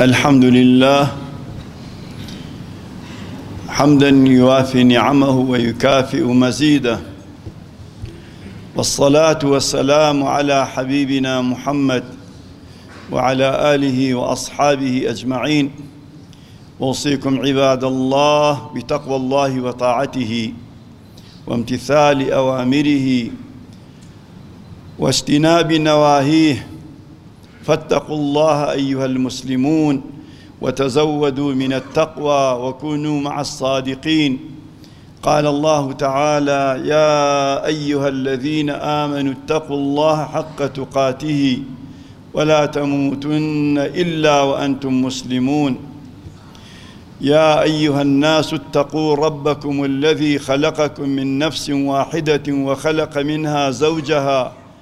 الحمد لله حمدا يوافي نعمه ويكافئ مزيده والصلاة والسلام على حبيبنا محمد وعلى آله وأصحابه أجمعين أوصيكم عباد الله بتقوى الله وطاعته وامتثال أوامره واجتناب نواهيه فاتقوا الله أيها المسلمون وتزودوا من التقوى وكونوا مع الصادقين قال الله تعالى يا أيها الذين آمنوا اتقوا الله حق تقاته ولا تموتن إلا وأنتم مسلمون يا أيها الناس اتقوا ربكم الذي خلقكم من نفس واحدة وخلق منها زوجها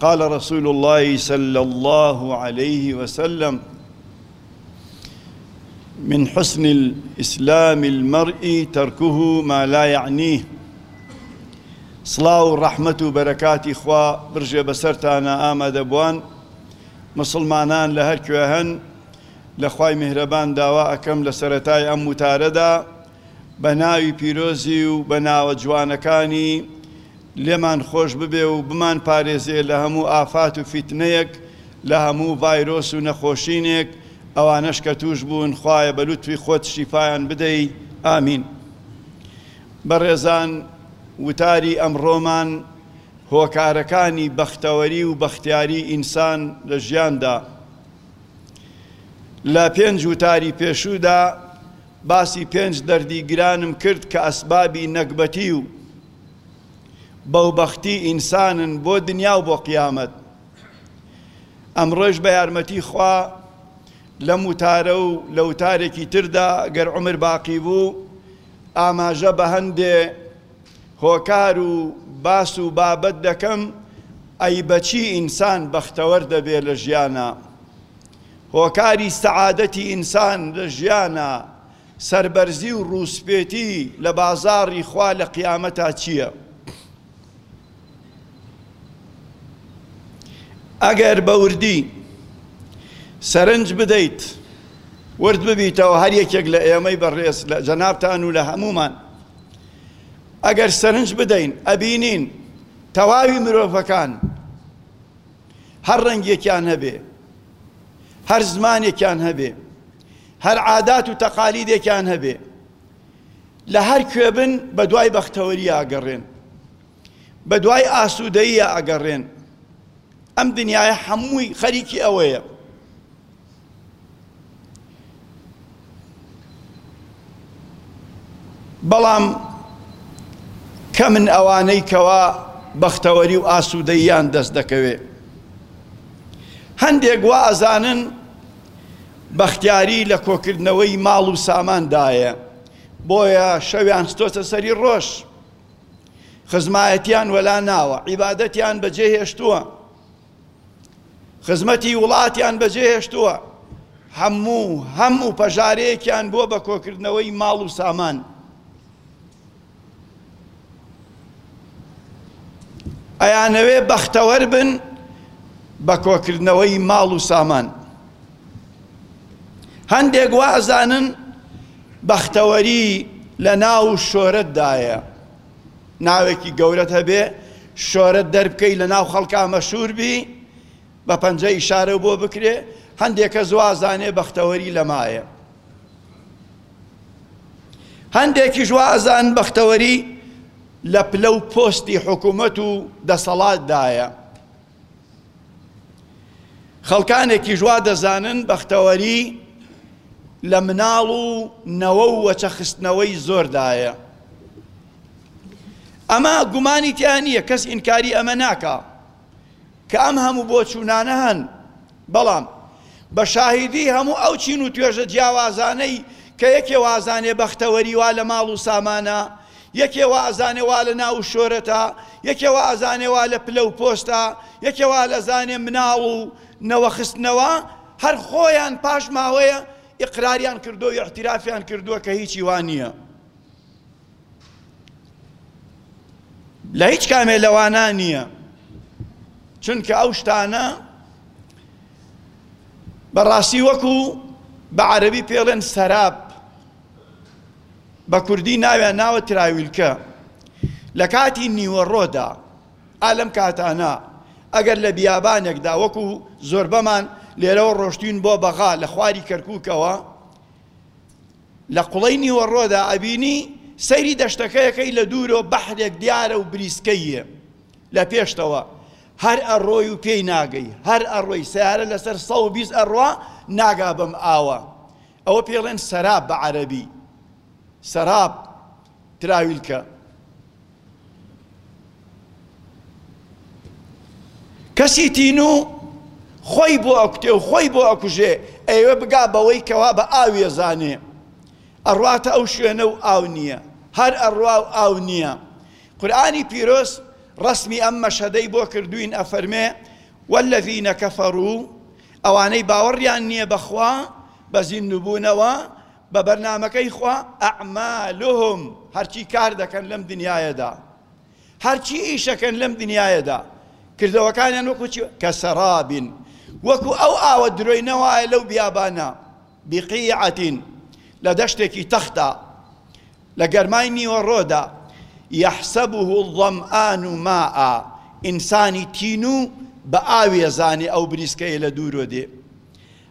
قال رسول اللە صلی اللە علیه وسلم، من حسن الاسلام المرء ترکه ما لا یعنیه، سڵاو و ڕەحمەت و بەرەکاتی خوا بڕژێ بەسەرتانا ئامادەبوان موسڵمانان لەهەرکوێ هەن، لەخوای میهرەبان داوا ئەکەم لەسەرەتای ئەم وتارەدا، بە ناوی پیرۆزی و بە ناوە جوانەکانی لێمان خۆش ببێ و بمان پارێزێ لە هەموو ئافات و فیتنەیەک لە هەموو ڤایرۆس و نەخۆشینێک ئەوانەش کە توش بوون خوایە بە لوتفی خۆت شیفایان بدەی ئامین بەڕێزان وتاری ئەمڕۆمان هۆکارەکانی بەختەوەری و بەختیاری ئینسان لە ژیاندا لە پێنج وتاری پێشوودا باسی پێنج دەردی گرانم کرد کە ئەسبابی نەگبەتی و بەوبەختی ئینسانن بۆ دنیا و بۆ قیامەت. ئەمڕۆش بە یارمەتی خوا لەم وتارە و لە وتارێکی تردا گەر عومر باقی بوو ئاماژە بە هەندێ هۆکار و باس و بابەت دەکەم ئەی بەچی ئینسان بەختەوەر دەبێ لە ژیانا هۆکاری سەعادەتی ئینسان لە ژیانا سەربەرزی و ڕووسپێتی لە بازاڕی خوا لە قیامەتا چییە؟ ئەگەر بە وردی سەرنج بدەیت ورد ببیتەوە هەر یەکێک لە ئێمەی بەڕێز لە جەنابتان و لە هەمومان ئەگەر سەرنج بدەین ئەبینین تەواوی مرۆڤەکان هەر ڕەنگێکیان هەبێ، هەر زمانێکیان هەبێ، هەر عادات و تەقالیدێکیان هەبێ، لە هەر کوێ بن بە دوای بەختەوەریە ئەگەڕێن، بە دوای ئاسوودەییە ئەگەڕێن، ئەم دنیایە هەمووی خەریکی ئەوەیە. بەڵام کەمن ئەوانەی کەوا بەختەوەری و ئاسوودەییان دەست دەکەوێ. هەندێک وا ئەزانن بەختیاری لە کۆکردنەوەی ماڵ و ساماندایە، بۆیە شەویان ستۆتە سەری ڕۆژ، خزمایەتیان وەلا ناوە، عیبادەتیان بەجێ هێشتووە. خزمەتی وڵاتیان بەجێهێشتووە هەموو هەموو پەژارەیەکیان بۆ بە کۆکردنەوەی ماڵ و سامان ئەیانەوێ بەختەوەر بن بە کۆکردنەوەی ماڵ و سامان هەندێک وازانن بەختەوەری لە ناو شۆرەتدایە ناوێکی گەورەت هەبێ شۆرەت دەربکەی لە ناو خەڵکا مەشور بی بە پەنجە ئیشارە بۆ بکرێ هەندێک کەس وازانێ بەختەوەری لەمایە هەندێکیش وازان بەختەوەری لە پلە و پۆستی حکوومەت و دەسەڵاتدایە خەڵکانێکیش وا دەزانن بەختەوەری لە مناڵ و نەوە و وەچەخستنەوەی زۆردایە ئەمە گومانی تیا نییە کەس ئینکاری ئەمە ناکا کە ئەم هەموو بۆچوونانە هەن بەڵام بە شاهیدیی هەموو ئەو چین و توێژە جیاوازانەی کە یەکێ وازانێ بەختەوەری وا لە ماڵ و سامانە، یەکێ وازانێ وا لە ناو و شۆرەتە، یەکێ وازانێ وا لە پلە و پۆستە، یەکێ وازانێ مناڵ و نەوە خستنەوە، هەر خۆیان پاش ماوەیە ئیقراریان کردووە و ئیعتیرافیان کردووە کە هیچی وا نییە. لە هیچ کامێ لەوانە نییە چونکە ئەو شتانە بەڕاستی وەکو بە عەربی پێڵێن سەراب بە کوردی ناویان ناوە تراویلکە لە کاتی نیوەڕۆدا ئالم کاتانە ئەگەر لە بیابانێکدا وەکو زۆربەمان لێرەوە ڕۆشتین بۆ بەغا لە خواری کەرکووکەوە لە قوڵەی نیوەڕۆدا ئەبینی سەیری دەشتەکەیەکەی لە دوورەوە بەحرێک دیارە و بریسکەی یە لە پێشتەوە هەر ئەڕۆی و پێی ناگەی هەر ئەڕۆی سیارە لەسەر سەد و بیست ئەڕوا ناگا بەم ئاوە ئەوە پێڵێن سەراب بە عەرەبی سەراب تراویلکە کەسی تینوو خۆی بۆ ئەکوتێ و خۆی بۆ ئەکوژێ ئەوێ بگا بەوەی کەوا بە ئاوی ئەزانێ ئەڕواتە ئەو شوێنە و ئاو نییە هەر ئەڕوا و ئاو نییە قورآانی پیرۆز ڕسمی ئەم مەشهدەی بۆ کردوین ئەفەرمێ والذین کفروا ئەوانەی باوەڕیان نییە بەخوا بە زیندووبوونەوە بە بەرنامەکەی خوا، اعمالهم، هەرچی کار دەکەن لەم دنیایەدا، هەرچی ئیشەکەن لەم دنیایەدا، کردەوەکانیان وەکو چی، کسراب، وەکو ئەو ئاوە درۆینە وایە لەو بیابانە، بقیعە، لە دەشتێکی تەختا، لە گەرمای نیوەڕۆدا، یحسبه الظمآن ماء، ئینسانی تینوو بە ئاوی ئەزانێ ئەو بریسکەیە لە دوورۆ دێ،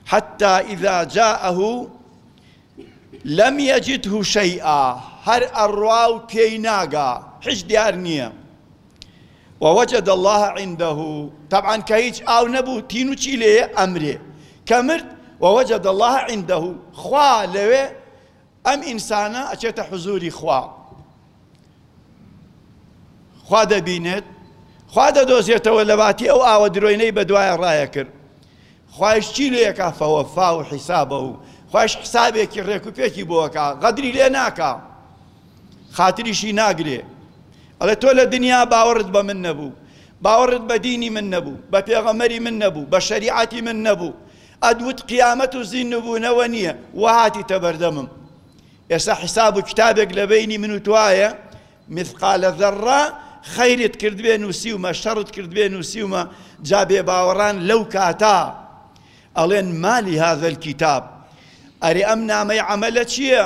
حتی اذا جاءه لم یجده شیئا هەر ئەڕوا و پێی ناگا هیچ دیار نییە و وجد اللە عنده تەبعەن کە هیچ ئاو نەبوو تین و چی لێیە ئەمرێ کە مرد و وجد اللە عنده خوا لەوێ ئەم ئینسانە ئەچێتە حزوری خوا خوا دەبینێت خوا دەدۆزێتەوە لەباتی ئەو ئاوە درۆینەی بەدوایە ڕایە کرد خوایش چی لێکا فەوەفا و حیسابە و خوایش حسابێکی ڕێک و پێکی بۆکە غەدری لێ ناکا خاتریشی ناگرێ ئەڵێ تۆ لە دنیا باوەڕت بە من نەبوو باوەڕت بە دینی من نەبوو بە پێغەمەری من نەبوو بە شەریعەتی من نەبوو ئەدوت قیامەت و زیندوبونەوە نیە وا هاتیتە بەردەمم ئێستا حیساب و کیتابێک لە بەینی من و تۆایە مثقال ذرە خەیرت کردبێ نووسیومە شەڕت کردبێ نووسیومە جا بێ باوەڕان لەو کاتا ئەڵێن مالی هذا الكتاب ئەرێ ئەم نامەی عەمەلە چییە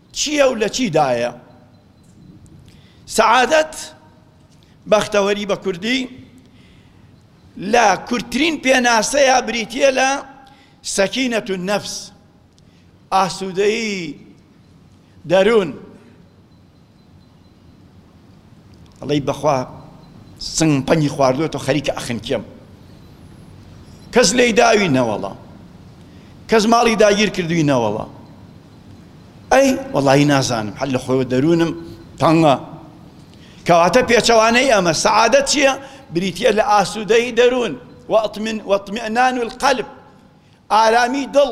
چییە و لە چی دایە؟ سەعادەت، بەختەوەری بە کوردی، لە کورتترین پێناسەیا بریتییە لە سەکینەت النەفس، ئاسوودەیی دەروون، ئەڵێی بەخوا سنگم پەنگی خواردوەتەوە خەریکە ئەخنکێم کەس لێی داوی نەوەڵا کەس ماڵی داگیر کردوی نەوەڵا ئەی وەڵی نازانم هەر لە خۆی دەروونم تەنگە کەواتە پێچەوانەی ئەمە سەعادەت چییە بریتە لە ئاسوودەی دەروون وەتمن وەتمێنان و قەلب ئارامی دڵ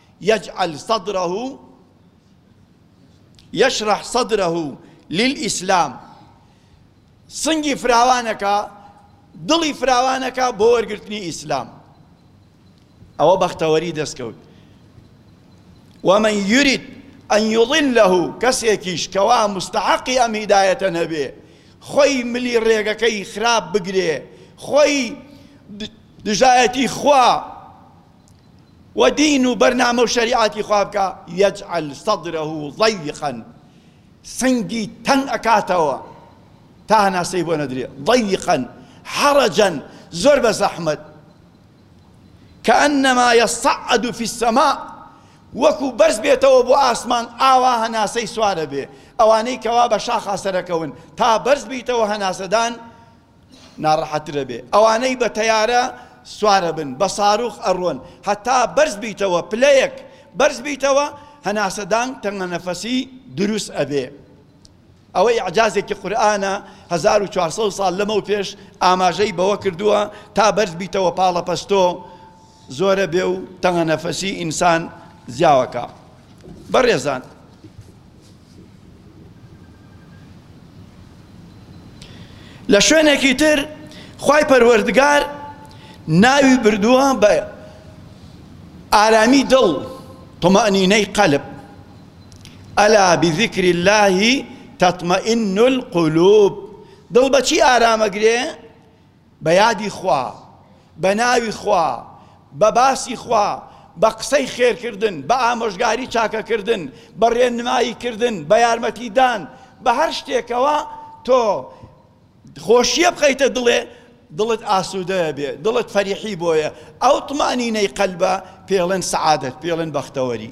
یجعل صدره یشرح صدره للاسلام سنگی فراوانەکە دڵی فراوانەکە بۆ وەرگرتنی ئیسلام ئەوە بەختەوەری دەستکەوت ومن یرید ئەن یڵله کەسێکیش کەوا مستحقی ئەم هیدایەتە نەبێ خۆی ملی ڕێگەکەی خراپ بگرێ خۆی دژایەتی خوا و دین و بەرنامە و شەریعەتی خوا بکا یجعل صدره ضیقا سنگی تەنگ ئەکاتەوە تا هەناسەی بۆ نەدرێ ضیقا حرجا زۆر بە زەحمەت کەئەنەما یصعد فی السماء وەکو بەرز بێتەوە بۆ ئاسمان ئاوا هەناسەی سوارە بێ ئەوانەی کەوا بە شاخا سەرەکەون تا بەرز بیتەوە هەناسەدان ناڕەحەتتر ئەبێ ئەوانەی بە تەیارە سوارەبن بە ساروخ ئەڕۆن هەتا بەرز بیتەوە پلەیەک بەرز بیتەوە هەناسەدان تەنگە نەفەسی دروست ئەبێ ئەوە ئیعجازێکی قورآانە 1400 ساڵ لەمەو پێش ئاماژەی بەوە کردووە تا بەرز بیتەوە پاڵە پەستۆ زۆرە بێ و تەنگە نەفەسی ئینسان زیاوەکە بەڕێزان لە شوێنێکی تر خوای پەروەردگار ناوی بردووە بە ئارامی دڵ طمأنینەی قەلب ئەلا بذکر اللهی تطمئن القلوب دڵ بەچی ئارامەگرێ بە یادی خوا، بە ناوی خوا، بە باسی خوا، بە قسەی خێرکردن، بە ئامۆژگاری چاکەکردن، بە ڕێنمایی کردن، بە یارمەتی دان، بە هەر شتێکەوە تۆ خۆشییە بخەیتە دڵێ، دڵت ئاسوودە ئەبێ، دڵت فەریحی بۆیە، ئەو طمانینەی قەلبە پێڵێن سەعادەت، پێڵێن بەختەوەری.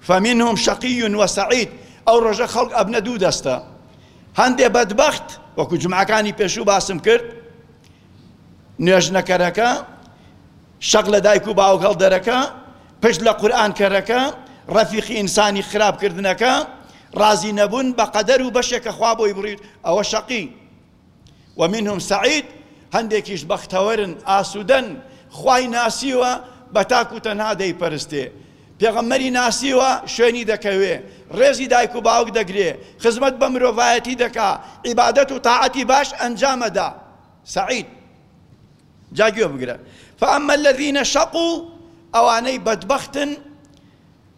فمنهم شقی و سعید، ئەو ڕۆژە خەڵک ئەبنە دوو دەستە، هەندێ بەدبەخت، وەکو جومعەکانی پێشوو باسم کرد، نوێژنەکەرەکە، شەق لە دایک و باوک هەڵدەرەکە، پشت لە قورئان کەرەکە، ڕەفیقی ئینسانی خراپ کردنەکە، ڕازی نەبوون بە قەدەر و بەشێک کە خوا بۆی بڕی، ئەوە شەقی. و منهم سعید، هەندێکیش بەختەوەرن، ئاسوودەن، خوای ناسیوە بە تاک و تەنها دەیپەرستێ، پێغەمبەری ناسیوە شوێنی دەکەوێ، ڕێزی دایک و باوک دەگرێ، خزمەت بە مرۆڤایەتی دەکا، عیبادەت و تاعەتی باش ئەنجام ئەدا، سعید. جا گوێ بگرە، فاما الذین شقوا، ئەوانەی بەدبەختن،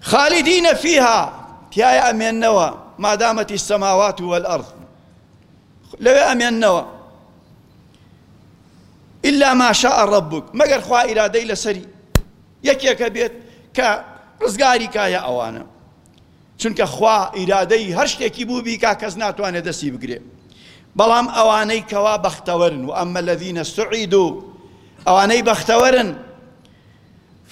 خالدین فیها تیایە ئەمێننەوە مادامەتی سەماوات و وەلئەرض لەوێ ئەمێننەوە ئللا ماشاء ربک مەگەر خوا ئیرادەی لەسەری یەکێکە بێت کە ڕزگاری کایە ئەوانە چونکە خوا ئیرادەی هەر شتێکی بو بیکا کەس ناتوانێ دەستی بگرێ بەڵام ئەوانەی کەوا بەختەوەرن وأما الذین سعیدو ئەوانەی بەختەوەرن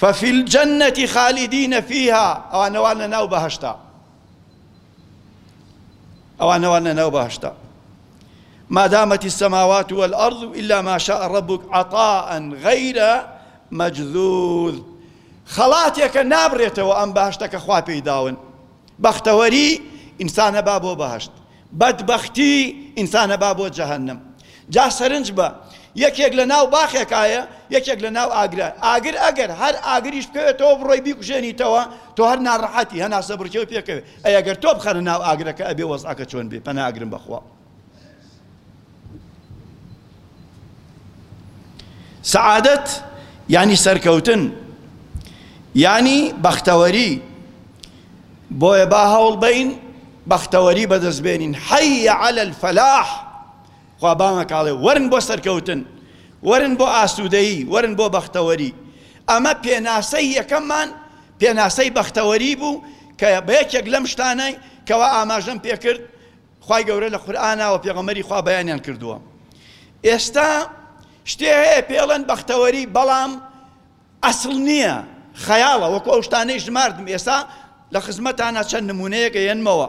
ففی الجنە خالدین فیها ئەوانە وان لە ناو بەهەشتا ئەوانە وان لە ناو بەهەشتا ما دامت السماوات والأرض إلا ما شاء ربك عطاء غير مجذوذ خەڵاتێکە نابرێتەوە ئەم بەهەشتە کە خوا پێی داون بەختەوەری ئینسانە با بۆ بەهەشت بەدبەختی ئینسانە با بۆ جەهەنم جا سەرنج بە یەکێک لە ناو باخێکایە یەکێک لە ناو ئاگرە ئاگر ئەگەر هەر ئاگریش بکەوێتەوە بڕۆی بیکوژێنیتەوە تۆ هەر ناڕەحەتی هەناسە بڕکێو پێکەوێت ئەی ئەگەر تۆ بخەنە ناو ئاگرەکە ئەبێ وەزعەکە چۆن بێ پەنا ئەگرم بەخوا سەعادەت یانی سەرکەوتن یانی بەختەوەری بۆیە با هەوڵ بین بەختەوەری بەدەست بێنین حەیە عەلە الفەلاح خوا بامەکاڵێ وەرن بۆ سەرکەوتن وەرن بۆ ئاسوودەیی وەرن بۆ بەختەوەری ئەمە پێناسەی یەکەممان پێناسەی بەختەوەری بوو کە بە یەکێک لەم شتانەی کەوا ئاماژەم پێکرد خوای گەورە لە قورئانا وە پێغەمبەری خوا بەیانیان کردووە ئێستا شتێ هەیە پێڵێن بەختەوەری بەڵام ئەسڵ نییە خەیاڵە وەکو ئەو شتانەی ژماردم ئێستا لە خزمەتانە چەند نمونەیەکە یەنمەوە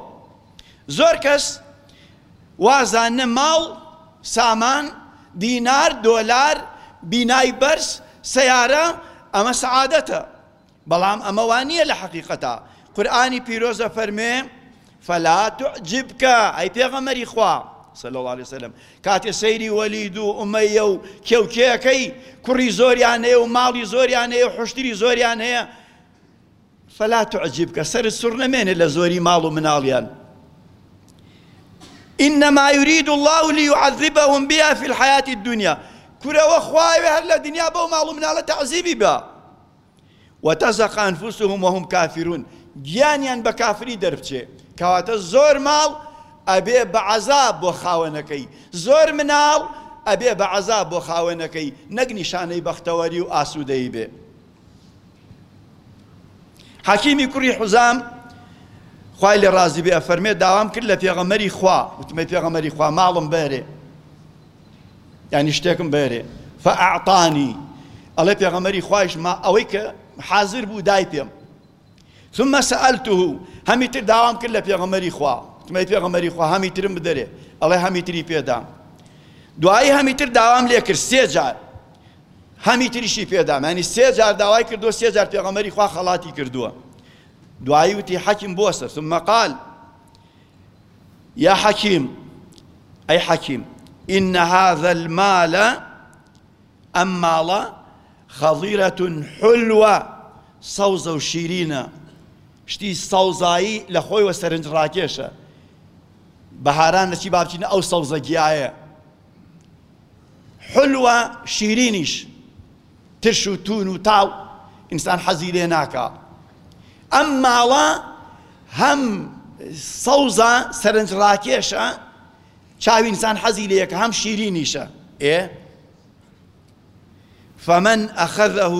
زۆر کەس وازانە ماڵ سامان دینار دۆلار بینای بەرز سیارە ئەمە سەعادەتە بەڵام ئەمە وا نییە لە حەقیقەتا قورئانی پیرۆز ئەفەرموێ فلا تعجبک ئەی پێغەمبەری خوا صلی الله علیه وسلم کاتێ سەیری وەلید و ئومەیە و کێوکێەکەی کوڕی زۆریان هەیە و ماڵی زۆریان هەیە و حشتری زۆریان هەیە فلا تعجبک سەرت سوڕ نەمێنێ لە زۆری ماڵ و مناڵیان إنما يريد الله ليعذبهم بها في الحياة الدنيا كرة وخواوي هر لدنيا بو معلوم نالا تعذيبي بها وتزهق انفسهم وهم کافرون گیانیان بە کافری دەربچێ کەواتە زۆر ماڵ ئەبێ بە عەزاب بۆ خاوەنەکەی زۆر مناڵ ئەبێ بە عەزاب بۆ خاوەنەکەی نەک نیشانەی بەختەوەری و ئاسوودەی بێ حەکیمی کوڕی حوزام خوای لە ڕازی بێ ئەفەرمێ داوام کرد لە پێغەمەری خوا وتمە پێغەمەری خوا ماڵم بەرێ یانی شتێکم بەرێ فاعطانی ئەڵێ پێغەمەری خوایش ما ئەوەی کە حاضر بوو دای پێم ثم سألته هەمی تر داوام کرد لە پێغەمەری خوا تمەی پێغەمەری خوا هەمی ترم بدەرێ ئەڵێ هەمی تری پێدام دوایی هەمی تر داوام لێ کرد سێ جار هەمی تریشی پێدام ینی سێ جار داوای کردو سێ جار پێغەمەری خوا خەڵاتی کردووە دوایی وتی حەکیم بۆسە ثم قال یا حەکیم ئەی حەکیم ئین هذا المال ئەم ماڵە خەضیرە حلوە سەوزە و شیرینە شتی سەوزایی لە خۆی وە سەرنج ڕاکێشە بەهاران لەچی بابچینە ئەو سەوزە گیایە حلوە شیرینیش ترش و توون و تاو ئینسان حەزی لێ ناکا ئەم ماڵە هەم سەوزە سەرنج ڕاکێشە چاوی ئینسان حەزی لەیەکە هەم شیرینیشە ئێ فمن ئەخەذه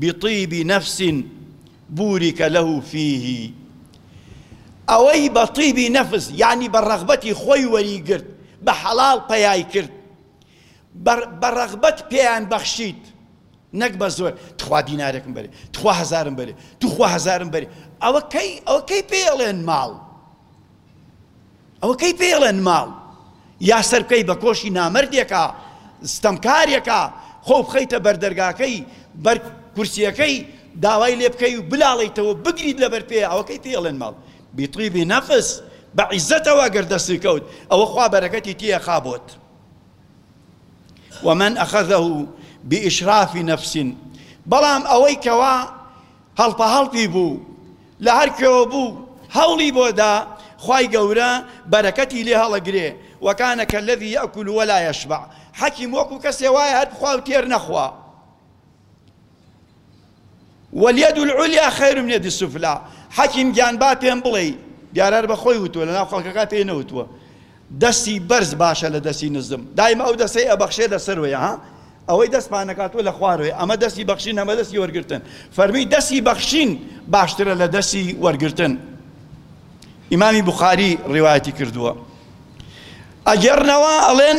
بطیب نفس بورك له فيه ئەوەی بە طیبی نەفس یعنی بە ڕەغبەتی خۆی وەریگرت بە حەڵال پەیای کرد بە بە ڕەغبەت پێیان بەخشیت نەک بە زۆر تخوا دینارێکم بەرێ تخوا هەزارم بەرێ توخوا هەزارم بەرێ ئەوە کەی ئەوە کەی پێڵێن ماڵ ئەوە کەی پێڵێن ماڵ یا سەرکەی بە کۆشی نامردێکە ستەمکارێکە خۆ بخەیتە بەردەرگاکەی بەر کورسیەکەی داوای لێ بکەی و بلاڵیتەوە بگریت لەبەر پێ ئەوەکەی پێڵێن ماڵ بیطیبی نەفس بە عیزەتەوە گەردەسی کەوت ئەوە خوا بەرەکەتی تێخا بۆت ومن اخذه باشراف نفس بەڵام ئەوەی کەوا هەڵپە هەڵپی بوو لە هەر کوێوە بوو هەوڵی بۆدا خی گەورە بەرەکەتی لێ هەڵەگرێ وەکانە کە لەوی یەکول وەلا یشبع حەکیم وەکو کەسێ وایە هەر بخوا و تێر نەخوا والیەد العلیا خیر من ید السفلی حەکیم گیان با پێم بڵێی دیارە هەر بە خۆی وتووە لەناو خەڵکەکە پێی نەوتووە دەستی بەرز باشە لە دەستی نزم دایمە ئەو دەسەی ئەبەخشێ لە سەروەیە ها ئەوەی دەستپانەکاتوە لە خوارەوەی ئەمە دەستی بەخشین ئەمە دەستی وەرگتن فەرمی دەستی بەخشین باشترە لە دەستی وەرگتن ئیمامی بخاری ڕیواەتی کردووە ئەگەڕنەوە ئەڵێن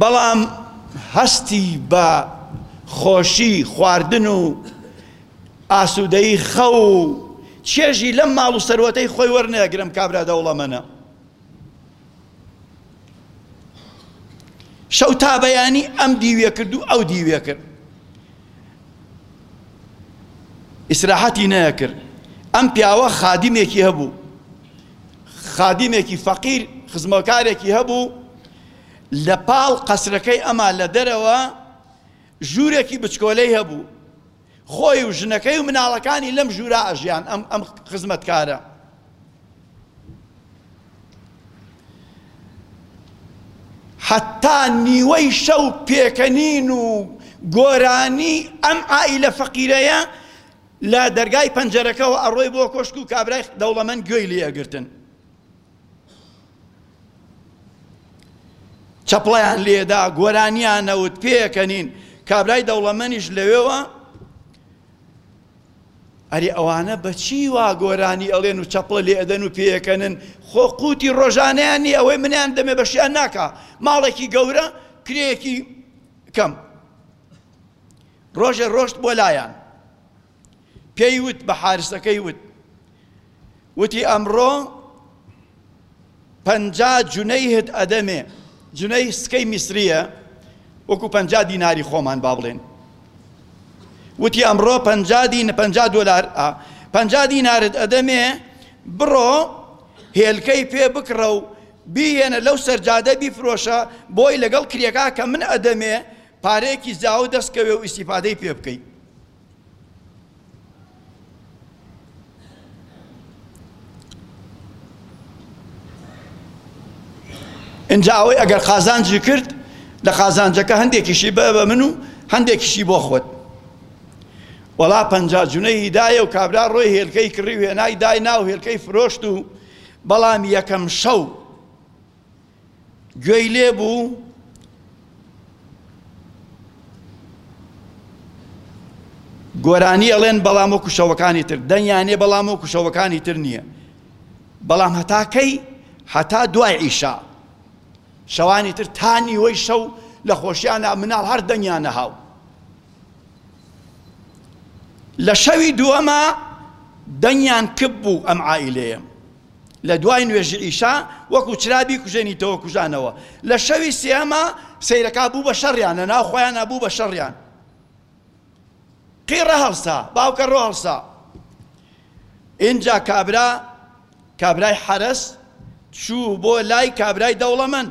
بەڵام هەستی بە خۆشی خواردن و ئاسوودەیی خەو و چێژی لەم ماڵ و سەروەتەی خۆی وەرنەگرم کابرا دەوڵەمەنە. شەو تا بەیانی ئەم دیوێ کرد و ئەو دیوێ کرد ئیسراحەتی نەکرد ئەم پیاوە خادیمێکی هەبوو خادیمێکی فەقیر خزمەکارێکی هەبوو لە پاڵ قەسرەکەی ئەما لە دەرەوە ژوورێکی بچکۆلەی هەبوو خۆی و ژنەکەی و مناڵەکانی لەم ژوورا ئەژیان ئەم ئەم خزمەتکارە حتا نیوەی شەو پێکەنین و گۆرانی ئەم عائیلە فەقیرەیە لە دەرگای پەنجەرەکەەوە ئەڕۆی بۆ کۆشک و کابرای دەوڵەمەند گوێی لێ ئەگرتن چەپڵەیان لێدا گۆرانیان نەوت پێکەنین کابرای دەوڵەمەنیش لەوێوە ئەری ئەوانە بەچی وا گۆرانی ئەڵێن و چەپڵە لێ ئەدەن و پێکەنن خۆ قوتی ڕۆژانیان نی ئەوەی منیان دەمێ بەشیان ناکا ماڵێکی گەورە کرێکی کەم ڕۆژێ ڕۆشت بۆ لایەن پێی وت بە حارسەکەی وت وتی ئەمڕۆ پەنجا جونەیهت ئەدەمێ جونەی سکەی میسریە وەکو پەنجا دیناری خۆمان با بڵێن وتی ئەمڕۆ پەنجا دین پەنجا دۆلار پەنجا دینارت ئەدەمێ بڕۆ هێلکەی پێ بکڕە و بیهێنە لەو سەرجادە بیفرۆشە بۆی لەگەڵ کرێکا کە من ئەدەمێ پارەیەکی زاو دەستکەوێ و ئیسیفادەی پێ بکەیت ئینجا ئەوەی ئەگەر قازانجی کرد لە قازانجەکە هەندێکیشی بە بە من و هەندێکیشی بۆ خۆت وەڵا پەنجا جونەی هیدایە و کابرا ڕۆی هێلکەی کڕی و هێنای دای ناو هێلکەی فرۆشت و بەڵام یەکەم شەو گوێی لێ بوو گۆرانی ئەڵێن بەڵام وەکو شەوەکانی تر دەنگیان نیە بەڵام وەکو شەوەکانی تر نییە بەڵام هەتاکەی هەتا دوای ئیشا شەوانی تر تا نیوەی شەو لە خۆشیانە مناڵ هەر دەنگیان نەهاو لە شەوی دووەما دەنگیان کپ بوو ئەم عائیلەیە لە دوای نوێژی عیشا وەکو چرا بیکوژێنیتەوە کوژانەوە لە شەوی سێەما سەیرەکە بوو بە شەڕیان لە ناو خۆیان ئەبوو بە شەڕیان قیڕە هەڵسا باوکە ڕۆ هەڵسا ئینجا کابرا کابرای حەرس چوو بۆ لای کابرای دەوڵەمەند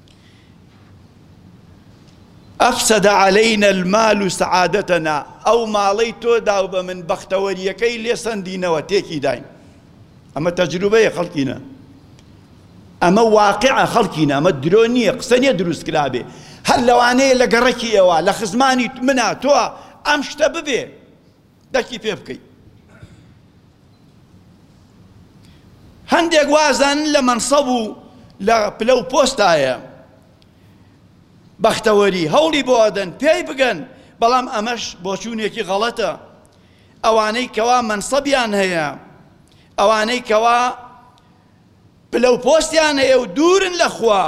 افسد علینا المال سعادتنا ئەو ماڵەی تۆ داو بە من بەختەوەریەکەی لێ سەندینەوە تێکی داین ئەمە تەجروبەیە خەڵکینە ئەمە واقعە خەڵکینە ئەمە درۆ نییە قسە نیە دروست کرابێ هەر لەوانەیە لە گەڕەکی ئێوە لە خزمانی منە تۆ ئەم شتە ببێ دەکی پێ بکەی هەندێک وازان لە مەنسەب و لە پلە و پۆستایە بەختەوەری هەوڵی بۆ ئەدەن پێی بگەن بەڵام ئەمەش بۆچوونێکی غەڵەتە ئەوانەی کەوا منسەبیان هەیە ئەوانەی کەوا پلە و پۆستیان هەیە و دوورن لە خوا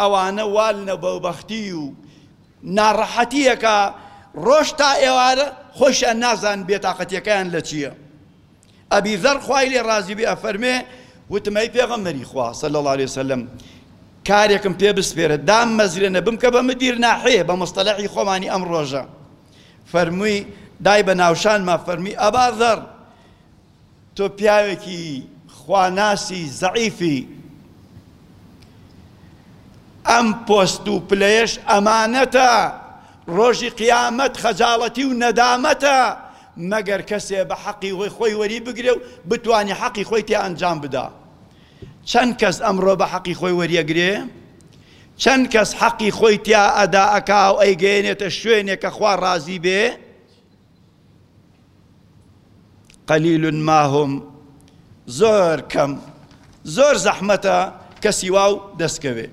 ئەوانە وا لە بەوبەختی و ناڕەحەتییەکە ڕۆژ تا ئێوارە خۆیشیان نازانن بێتاقەتییەکەیان لە چییە. ئەبی زەر خوای لێ ڕازی بێ ئەفەرمێ، وتم ئەی پێغەمبەری خوا صلی اللە علیە وسلم کارێکم پێ بسپێرە داممەزرێنە بمکە بە مدیر ناحیە بە مصطلحی خۆمانی ئەم ڕۆژە. فەرمووی، دای بە ناوشانما فەرمووی، ئەبا زەر! تۆ پیاوێکی خواناسی زەعیفی ئەم پۆست و پلەیەش ئەمانەتە ڕۆژی قیامەت خەجاڵەتی و نەدامەتە مەگەر کەسێ بە حەقی وی خۆی وەری بگرێ و بتانی حەقی خۆی تێ ئەنجام بدا چەند کەس ئەمڕۆ بە حەقی خۆی وەریەگرێ چەند کەس حەقی خۆی تیا ئەدا ئەکا و ئەیگەێنێتە شوێنێک کە خوا ڕازی بێ قلیل ما هم زۆر کەم زۆر زەحمەتە کەسی واو دەستکەوێ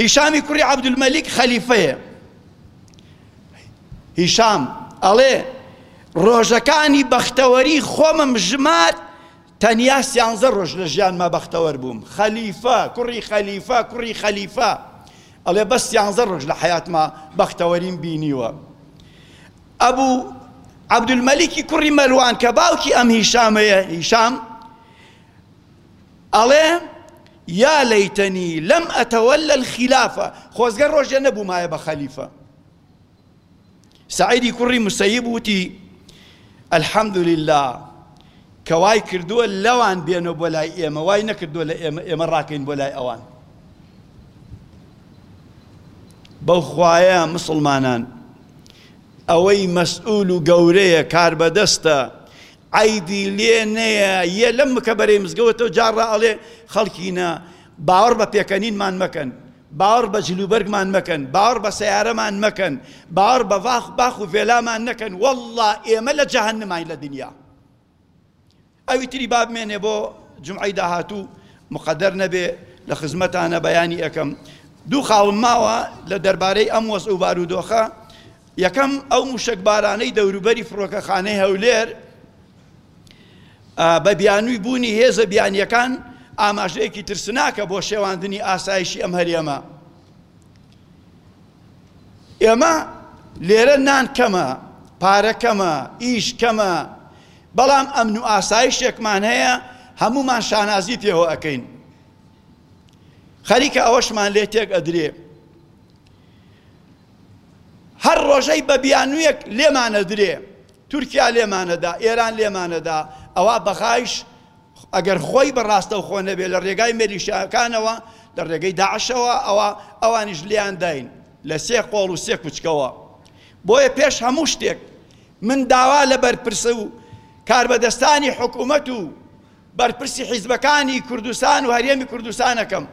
هیشامی کوڕی عەبدولمەلیک خەلیفەیە هیشام ئەڵێ ڕۆژەکانی بەختەوەری خۆمم ژمار تەنیا سیانزە ڕۆژ لە ژیانما بەختەوەر بووم، خەلیفە، کوڕی خەلیفە، کوڕی خەلیفە، ئەڵێ بەس سیانزە ڕۆژ لە حەیاتما بەختەوەریم بینیوە. ئەبوو عەبدولمەلیکی کوڕی مەروان کە باوکی ئەم هیشامەیە، هیشام، ئەڵێ، یا لەیتەنی لەم ئەتەوەلە الخیلافە، خۆزگە ڕۆژێ نەبوومایە بە خەلیفە. سەعیدی کوڕی مسەیب وتی الحمدللە کە وای کردووە لەوان بێنەوە بۆ لای ئێمە وای نەکردووە لە ئێمە ئێمە ڕاکەین بۆ لای ئەوان بەو خوایە مسلمانان ئەوەی مەسئول و گەورەیە کار بەدەستە عیبی لێ نەیە یە لەم مکە بەرەی مزگەوتەوە جاڕ ئەڵێ خەڵکینە باوەڕ بە پێکەنینمان مەکەن باوەڕ بە جلوبەرگمان مەکەن، باوەڕ بە سەیارەمان مەکەن، باوەڕ بە باخ و ڤێلامان نەکەن، وەڵڵا ئێمە لە جەهەنماین لە دنیا. ئەوی تری با بمێنێ بۆ جومعەی داهاتوو مقەدەر نەبێ لە خزمەتانە بەیانی ئەکەم. دوو خاڵم ماوە لە دەربارەی ئەم وەزع و بارودۆخە، یەکەم ئەو موشەکبارانەی دەوروبەری فڕۆکەخانەی هەولێر، بە بیانووی بوونی هێزە بیانییەکان ئاماژەیەکی ترسناکە بۆ شێواندنی ئاسایشی ئەم هەرێمە ئێمە لێرە نان کەمە پارە کەمە ئیش کەمە بەڵام ئەمن و ئاسایشێکمان هەیە هەمومان شانازی پێوە ئەەکەین خەریکە ئەوەشمان لێ تێک ئەدرێ هەر ڕۆژەی بە بیانوویەک لێمانەدرێ، تورکیا لێمانەدا، ئێران لێمانەدا، ئەوا بەغایش ئەگەر خۆی بە ڕاستەوخۆ نەبێ لە ڕێگای مێلیشیاکانەوە، لە ڕێگەی داعشەوە، ئەوا ئەوانیش لێیانداین لە سێ قۆڵ و سێ کوچکەوە. بۆیە پێش هەموو شتێک من داوا لە بەرپرسە و کاربەدەستانی حکوومەت و بەرپرسی حیزبەکانی کوردستان و هەرێمی کوردستان ئەکەم،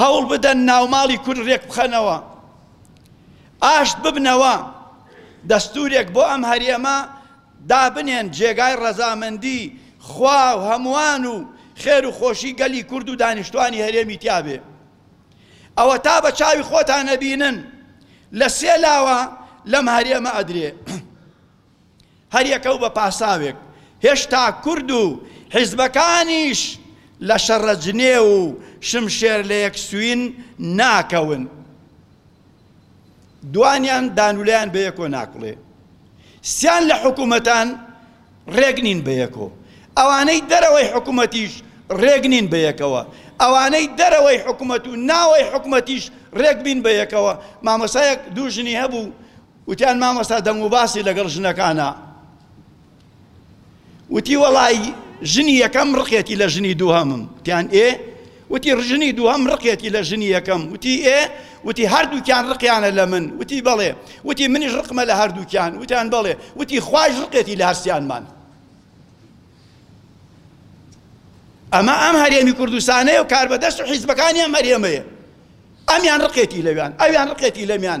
هەوڵ بدەن ناوماڵی کورد رێکبخەنەوە، ئاشت ببنەوە، دەستورێک بۆ ئەم هەرێمە دابنێن جێگای رەزامەندی خوا و هەموان و خێر و خۆشی گەلی کورد و دانیشتوانی هەرێمی تیا بێ. ئەوەتا بە چاوی خۆتان ئەبینن لە سێ لاوە لەم هەرێمە ئەدرێ. هەریەکەو بە پاساوێک، هێشتا کورد و حیزبەکانیش لە شەڕە جنێو و شمشێر لە یەک سوین ناکەون. دوانیان دانوولەیان بە یەکۆ ناکوڵێ. سیان لە حکوومەتان ڕێک نین بە یەکۆ. ئەوانەی دەرەوەی حکوومەتیش ڕێک نین بە یەکەوە. ئەوانەی دەرەوەی حکوومەت و ناوەی حکوومەتیش ڕێک بین بە یەکەوە. مامۆسایەک دوو ژنی هەبوو، وتیان مامۆستا دەنگوباسی لەگەڵ ژنەکانا وتی وەڵای ژنی یەکەم ڕقێتی لە ژنی دووهەمم تیان ئێ وتی ڕژنی دووهەم ڕقێتی لە ژنی یەکەم وتی ئێ وتی هەردووکیان ڕقیانە لە من وتی بەڵێ وتی منیش ڕقمە لە هەردووکیان وتیان بەڵێ وتی خوش ڕقێتی لە هەرسیانمان ئەمە ئەم هەرێمی کوردستانەیە و کاربەدەست و حیزبەکانی ئەم هەرێمەیە ئەمیان ڕقێتی لەویان ئەویان ڕقێتی لەمیان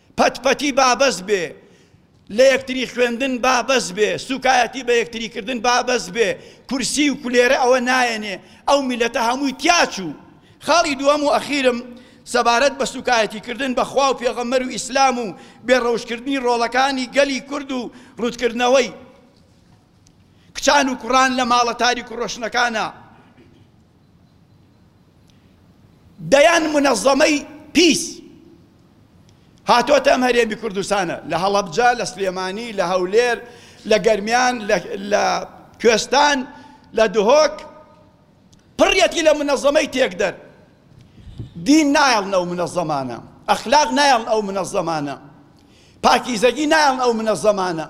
پەت پەتی با بەس بێ، لە یەکتری خوێندن با بەس بێ، سوکایەتی بە یەکتری کردن با بەس بێ، کورسی و کولێرە ئەوە نایەنێ، ئەو میلەتە هەمووی تیا چوو. خاڵی دووەم و ئەخیرم سەبارەت بە سوکایەتی کردن بە خوا و پێغەمبەر و ئیسلام و بێ ڕەوشت کردنی ڕۆڵەکانی گەلی کورد و ڕووت کردنەوەی کچان و کوڕان لە ماڵە تاریک و ڕۆشنەکانا، دەیان منەزەمەی پیس هاتۆتە ئەم هەرێمی کوردستانە لە هەڵەبجە لە سلێمانی لە هەولێر لە گەرمیان لە کوێستان لە دهۆک پڕیەتی لە منەزەمەی تێکدەر دین نایڵن ئەو منەزەمانە ئەخلاق نایڵن ئەو منەزەمانە پاکیزەگی نایڵن ئەو منەزەمانە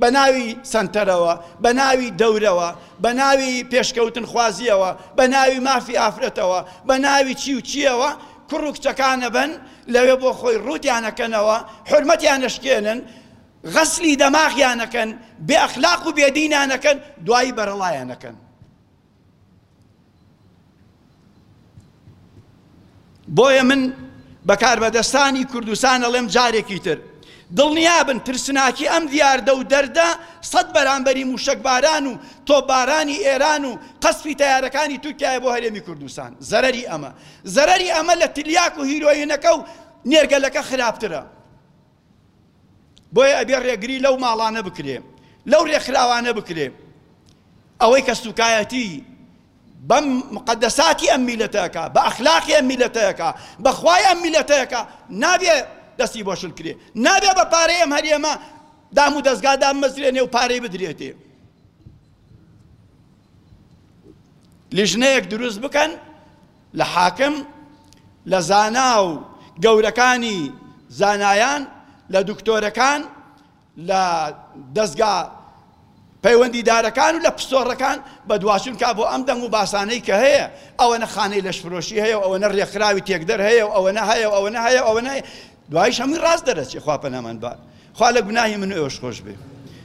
بە ناوی سەنتەرەوە، بە ناوی دەورەوە، بە ناوی پێشکەوتنخوازییەوە، بە ناوی مافی ئافرەتەوە، بە ناوی چی و چییەوە کوڕ و کچەکان ئەبەن لەوێ بۆ خۆی ڕووتیان ئەکەنەوە، حورمەتیان ئەشکێنن، غەسلی دەماغیان ئەکەن، بێ ئەخلاق و بێ دینیان ئەکەن، دوایی بەرەڵایان ئەکەن. بۆیە من بە کاربەدەستانی کوردستان ئەڵێم جارێکی تر دڵنیابن ترسناکی ئەم دیاردە و دەردە سەد بەرامبەری موشەکباران و تۆبارانی ئێران و قەسفی تیارەکانی تورکایە بۆ هەرێمی کوردستان زەرری ئەمە زەرری ئەمە لە تلیاک و هیرۆینەکە و نێرگەلەکە خراپترە بۆیە ئەبێ ڕێگری لەو ماڵانە بکرێ لەو ڕێکخراوانە بکرێ ئەوەی کە سوکایەتی بەم مقدساتی ئەم میلەتەکە بە ئەخلاقی ئەم میلەتەکە بەخوای ئەم میلەتەکە نابێ دەستی بۆ شل کرێ نابێ بە پارەی ئەم هەرێمە دام و دەستگا دامەزرێنێ و پارەی بدرێتێ لیژنەیەک دروست بکەن لە حاکم لە زانا و گەورەکانی زانایان لە دکتۆرەکان لە دەستگا پەیوەندیدارەکان و لە پسۆڕەکان بە دوواچون کا بۆ ئەم دەنگ و باسانەی کە هەیە ئەوەنە خانەی لەشفرۆشی هەیە و ئەوەنە ڕێکخراوی تێکدەر هەیە و ئەوەنە هەیە و ئەوەنە هەیە ئەوەنە دوایش هەمووی ڕاست دەرەچێ خوا پەنامان بات خوا لە گوناهی من و ئێوەش خۆش بێ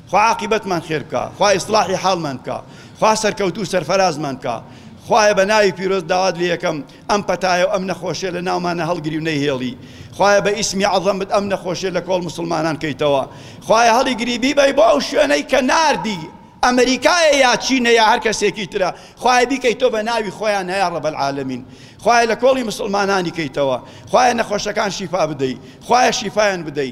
خوا عاقیبەتمان خێر بکا خوا ئیسلاحی حاڵمان بکا خوا سەرکەوتوو سەرفەرازمان بکا خوایە بە ناوی پیرۆز داوات لە یەکەم ئەم پەتایە و ئەم نەخۆشیە لە ناومانە هەڵگری و نەیهێڵی خوایە بە ئیسمی عەظەمت ئەم نەخۆشیە لە کۆڵ مسلمانان کەیتەوە خوایە هەڵی گریبی بەی بۆ ئەو شوێنەی کە ناردی ئەمریکایە یا چینە یا هەر کەسێکی ترە خوای بیکەیت تۆ بە ناوی خۆیان هەیە ڕەب العالمین خوای لە کۆڵی مسلمانانی کەیتەوە خوای نەخۆشەکان شیفا بدەی خوای شیفایان بدەی